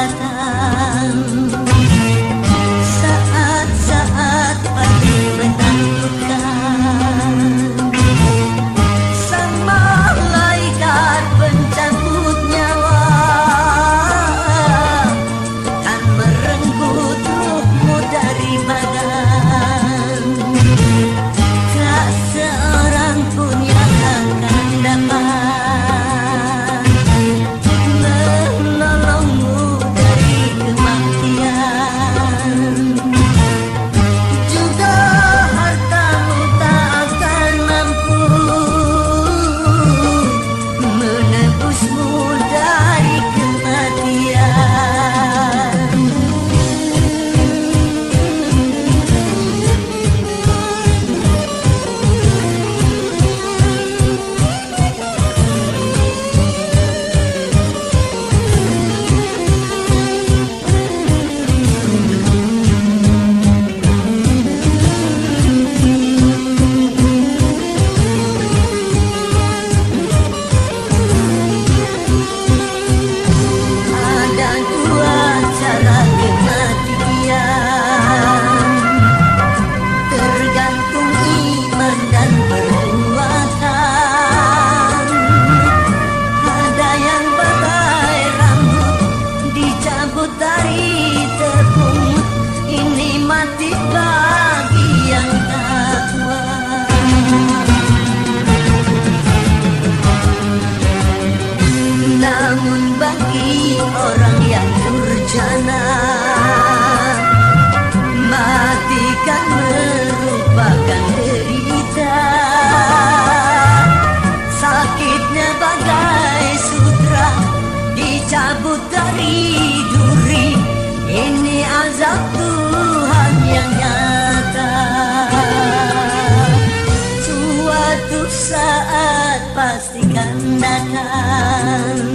las cabut dari duri. Ini azab Tuhan yang nyata. Suatu saat pastikan datang.